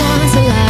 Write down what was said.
She alive.